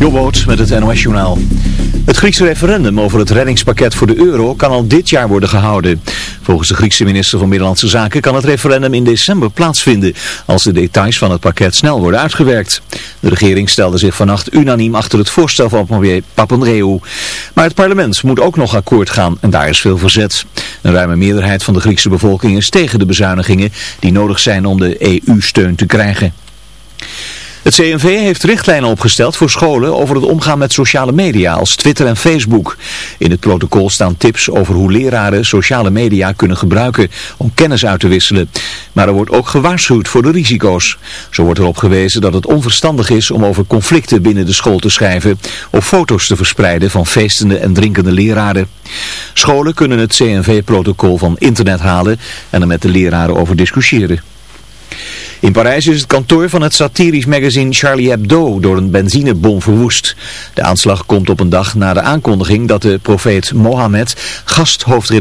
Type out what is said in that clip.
Jobboot met het NOS Journaal. Het Griekse referendum over het reddingspakket voor de euro kan al dit jaar worden gehouden. Volgens de Griekse minister van Binnenlandse Zaken kan het referendum in december plaatsvinden, als de details van het pakket snel worden uitgewerkt. De regering stelde zich vannacht unaniem achter het voorstel van premier Papandreou. Maar het parlement moet ook nog akkoord gaan en daar is veel verzet. Een ruime meerderheid van de Griekse bevolking is tegen de bezuinigingen die nodig zijn om de EU-steun te krijgen. Het CNV heeft richtlijnen opgesteld voor scholen over het omgaan met sociale media als Twitter en Facebook. In het protocol staan tips over hoe leraren sociale media kunnen gebruiken om kennis uit te wisselen. Maar er wordt ook gewaarschuwd voor de risico's. Zo wordt erop gewezen dat het onverstandig is om over conflicten binnen de school te schrijven of foto's te verspreiden van feestende en drinkende leraren. Scholen kunnen het CNV-protocol van internet halen en er met de leraren over discussiëren. In Parijs is het kantoor van het satirisch magazine Charlie Hebdo door een benzinebom verwoest. De aanslag komt op een dag na de aankondiging dat de profeet Mohammed gasthoofdredacteur